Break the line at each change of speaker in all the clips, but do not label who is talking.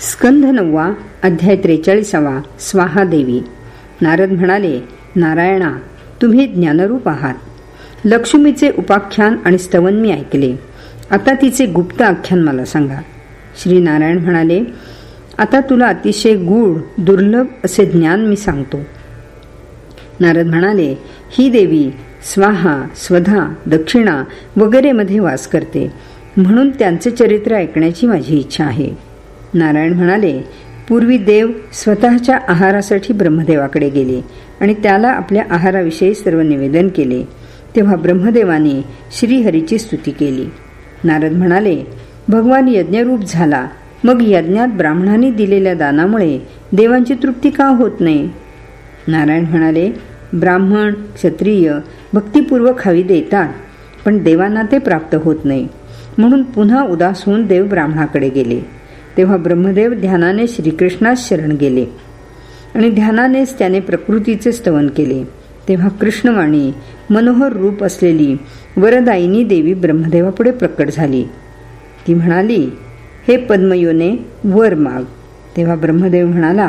स्कंध नववा अध्याय त्रेचाळीसावा. स्वाहा देवी. नारद म्हणाले नारायणा तुम्ही ज्ञानरूप आहात. लक्ष्मीचे उपाख्यान आणि स्तवन मी ऐकले. आता तिचे गुप्त आख्यान मला सांगा. श्री नारायण म्हणाले आता तुला अतिशय गूढ दुर्लभ असे ज्ञान मी सांगतो. नारद म्हणाले ही देवी स्वाहा स्वधा दक्षिणा वगैरेमध्ये वास करते. म्हणून त्यांचे चरित्र ऐकण्याची माझी इच्छा आहे. नारायण म्हणाले पूर्वी देव स्वतःच्या आहारासाठी ब्रह्मदेवाकडे गेले आणि त्याला आपल्या आहाराविषयी सर्व निवेदन केले. तेव्हा ब्रह्मदेवाने श्रीहरीची स्तुती केली. नारद म्हणाले भगवान यज्ञरूप झाला. मग यज्ञात ब्राह्मणांनी दिलेल्या दानामुळे देवांची तृप्ती का होत नाही? नारायण म्हणाले ब्राह्मण क्षत्रिय भक्तिपूर्वक हवी देतात पण देवांना ते प्राप्त होत नाही. म्हणून पुन्हा उदास होऊन देव ब्राह्मणाकडे गेले. तेव्हा ब्रह्मदेव ध्यानाने श्रीकृष्णास शरण गेले. आणि ध्यानानेच त्याने प्रकृतीचे स्तवन केले. तेव्हा कृष्णवाणी मनोहर रूप असलेली वरदायिनी देवी ब्रह्मदेवापुढे प्रकट झाली. ती म्हणाली हे पद्मयोने वर माग. तेव्हा ब्रह्मदेव म्हणाला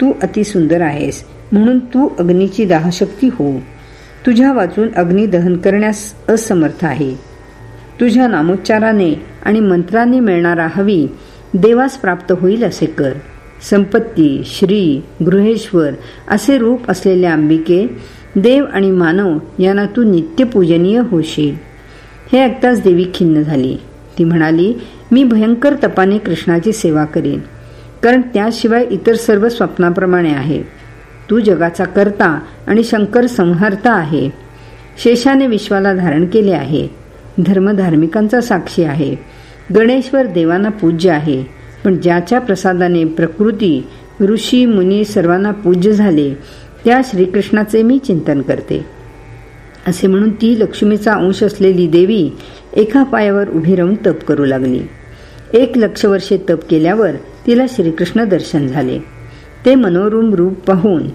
तू अतिसुंदर आहेस म्हणून तू अग्नीची दाहशक्ती हो तुझ्या वाचून अग्नी दहन करण्यास असमर्थ आहे. तुझ्या नामोच्चाराने आणि मंत्राने मिळणारा हवी देवास प्राप्त होईल असे कर. संपत्ती श्री गृहेश्वर असे रूप असलेल्या अंबिके देव आणि मानव यांना तू नित्यपूजनीय होशील. हे ऐकताच देवी खिन्न झाली. ती म्हणाली मी भयंकर तपाने कृष्णाची सेवा करीन. कारण त्याशिवाय इतर सर्व स्वप्नाप्रमाणे आहे. तू जगाचा करता आणि शंकर संहारता आहे. शेषाने विश्वाला धारण केले आहे. धर्मधार्मिकांचा साक्षी आहे. गणेश्वर देवांना पूज्य आहे. पण ज्याच्या प्रसादाने प्रकृती ऋषी मुनी सर्वांना पूज्य झाले त्या श्रीकृष्णाचे मी चिंतन करते. असे म्हणून ती लक्ष्मीचा अंश असलेली देवी एका पायावर उभी राहून तप करू लागली. एक लक्ष वर्षे तप केल्यावर तिला श्रीकृष्ण दर्शन झाले. ते मनोरूम रूप पाहून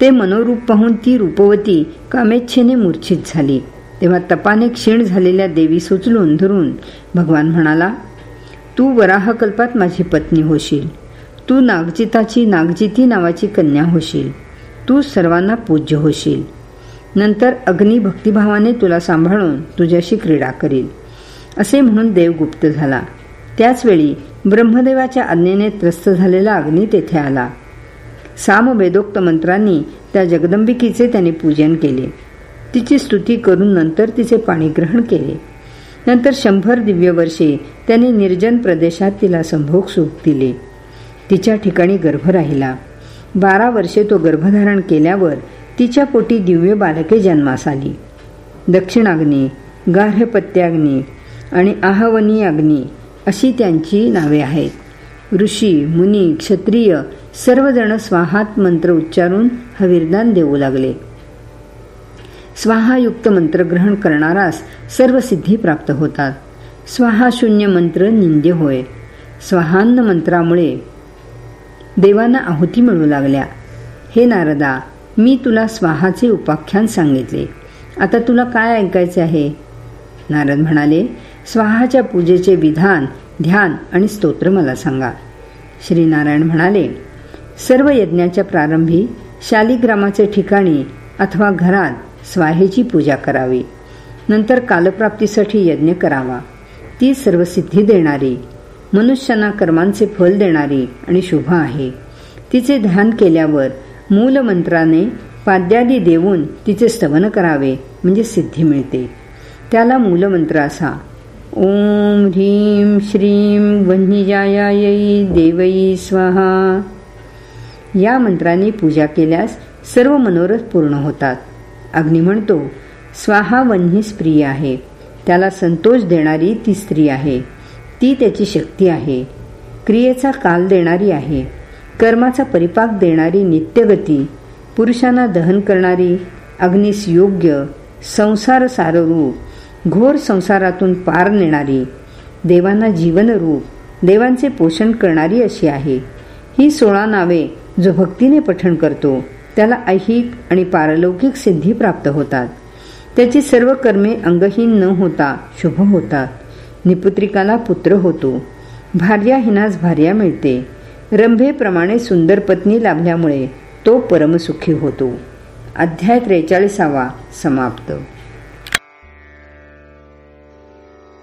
ते मनोरूप पाहून ती रूपवती कामेच्छेने मूर्छित झाली. तेव्हा तपाने क्षीण झालेल्या देवी सुचलून धरून भगवान म्हणाला तू वराहकल्पात माझी पत्नी होशील. तू नागजिताची नागजिती नावाची कन्या होशील. तू सर्वांना पूज्य होशील. नंतर अग्नी भक्तिभावाने तुला सांभाळून तुझ्याशी क्रीडा करील. असे म्हणून देव गुप्त झाला. त्याचवेळी ब्रह्मदेवाच्या आज्ञेने त्रस्त झालेला अग्नी तेथे आला. सामवेदोक्त मंत्रांनी त्या जगदंबिकेचे त्याने पूजन केले. तिची स्तुती करून नंतर तिचे पाणी ग्रहण केले. नंतर शंभर दिव्य वर्षे त्याने निर्जन प्रदेशात तिला संभोग सुख दिले. तिच्या ठिकाणी गर्भ राहिला. बारा वर्षे तो गर्भधारण केल्यावर तिच्या पोटी दिव्य बालके जन्मास आली. दक्षिणाग्नी गार्हपत्याग्नी आणि आहवनी अग्नी अशी त्यांची नावे आहेत. ऋषी मुनी क्षत्रिय सर्वजण स्वाहात मंत्र उच्चारून हविरदान देऊ लागले. स्वाहायुक्त मंत्र ग्रहण करणारास सर्व सिद्धी प्राप्त होतात. स्वाहाशून्य मंत्र निंद्य होय. स्वाहान्न मंत्रामुळे देवांना आहुती मिळू लागल्या. हे नारदा मी तुला स्वाहाचे उपाख्यान सांगितले. आता तुला काय ऐकायचे आहे? नारद म्हणाले स्वाहाच्या पूजेचे विधान ध्यान आणि स्तोत्र मला सांगा. श्रीनारायण म्हणाले सर्व यज्ञाच्या प्रारंभी शालिग्रामाचे ठिकाणी अथवा घरात स्वाहेची पूजा करावी. नंतर कालप्राप्तीसाठी यज्ञ करावा. ती सर्व सिद्धी देणारी मनुष्यांना कर्मांचे फल देणारी आणि शुभ आहे. तिचे ध्यान केल्यावर मूलमंत्राने पाद्यादी देऊन तिचे स्तवन करावे म्हणजे सिद्धी मिळते. त्याला मूलमंत्र असा ओम ह्रीम श्रीम वन्यजायायी देवई स्वाहा. या मंत्राने पूजा केल्यास सर्व मनोरथ पूर्ण होतात. अग्नी म्हणतो स्वाहा वन्ही स्त्री आहे. त्याला संतोष देणारी ती स्त्री आहे. ती त्याची शक्ती आहे. क्रियेचा काल देणारी आहे. कर्माचा परिपाक देणारी नित्यगती पुरुषांना दहन करणारी अग्निस योग्य संसार साररूप घोर संसारातून पार नेणारी देवांना जीवनरूप देवांचे पोषण करणारी अशी आहे. ही सोळा नावे जो भक्तीने पठण करतो. त्याला ऐहिक आणि पारलौकिक सिद्धी प्राप्त होतात. त्याची सर्व कर्मे अंगहीन न होता शुभ होतात. निपुत्रिकाला पुत्र होतो. भार्याहीनास भार्या मिळते. रंभेप्रमाणे सुंदर पत्नी लाभल्यामुळे तो परमसुखी होतो. अध्याय त्रेचाळीसावा समाप्त.